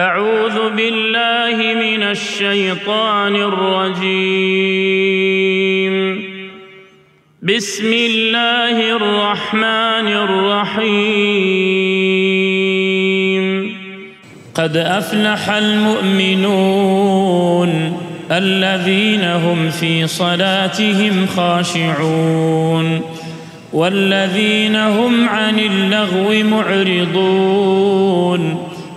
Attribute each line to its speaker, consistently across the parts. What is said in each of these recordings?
Speaker 1: أعوذ باللہ من الشیطان الرجیم بسم اللہ الرحمن الرحیم قد أفلح المؤمنون الذين هم في صلاتهم خاشعون والذين هم عن اللغو معرضون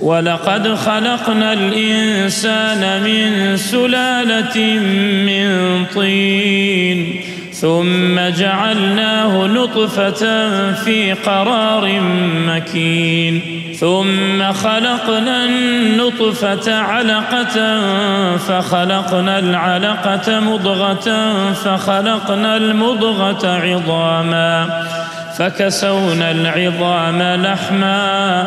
Speaker 1: وَلَقَدْ خَلَقْنَا الْإِنسَانَ مِنْ سُلَالَةٍ مِنْ طِينٍ ثُمَّ جَعَلْنَاهُ نُطْفَةً فِي قَرَارٍ مَكِينٍ ثُمَّ خَلَقْنَا النُّطْفَةَ عَلَقَةً فَخَلَقْنَا الْعَلَقَةَ مُضْغَةً فَخَلَقْنَا الْمُضْغَةَ عِظَامًا فَكَسَوْنَا الْعِظَامَ لَحْمًا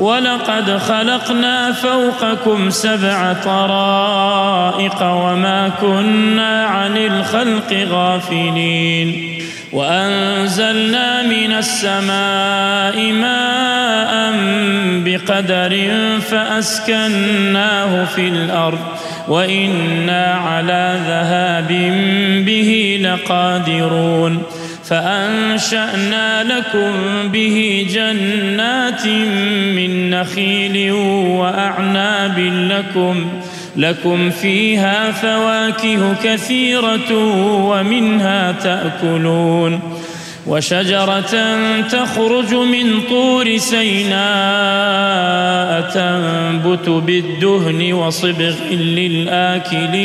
Speaker 1: وَلَقَدْ خَلَقْنَا فَوْقَكُمْ سَبْعَ طَرَائِقَ وَمَا كُنَّا عَنِ الْخَلْقِ غَافِلِينَ وَأَنزَلْنَا مِنَ السَّمَاءِ مَاءً بِقَدَرٍ فَأَسْكَنَّاهُ فِي الْأَرْضِ وَإِنَّا عَلَى ذَهَابٍ بِهِ لَقَادِرُونَ فأنشأنا لكم به جنات من نخيل وأعناب لكم لكم فيها فواكه كثيرة ومنها تأكلون. وشجرة تخرج من طور سيناء تنبت بالدهن وصبغ للآكلين.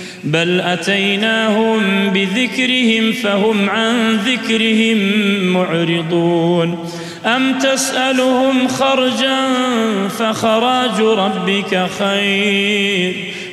Speaker 1: بل أتيناهم بذكرهم فهم عن ذكرهم معرضون. أم تسألهم خرجا فخراج ربك خير.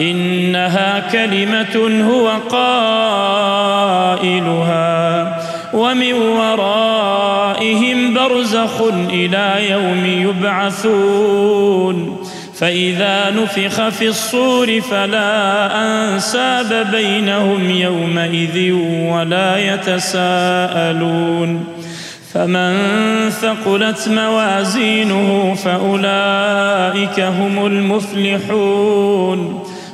Speaker 1: إنها كلمة هو قائلها ومن ورائهم برزخ إلى يوم يبعثون فإذا نفخ في الصور فلا أنساب بينهم يومئذ ولا يتساءلون فمن ثقلت موازينه فأولئك هم المفلحون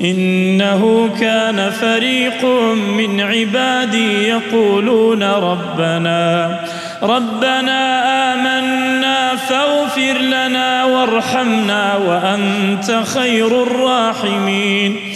Speaker 1: إنه كان فريق من عبادي يقولون ربنا ربنا آمنا فاغفر لنا وارحمنا وأنت خير الراحمين.